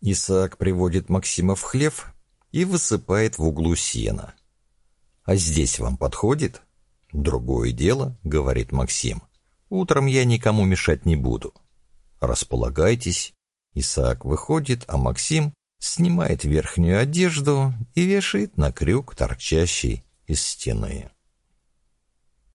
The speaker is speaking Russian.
Исаак приводит Максима в хлев и высыпает в углу сена. «А здесь вам подходит?» «Другое дело», — говорит Максим. «Утром я никому мешать не буду». «Располагайтесь». Исаак выходит, а Максим снимает верхнюю одежду и вешает на крюк, торчащий из стены.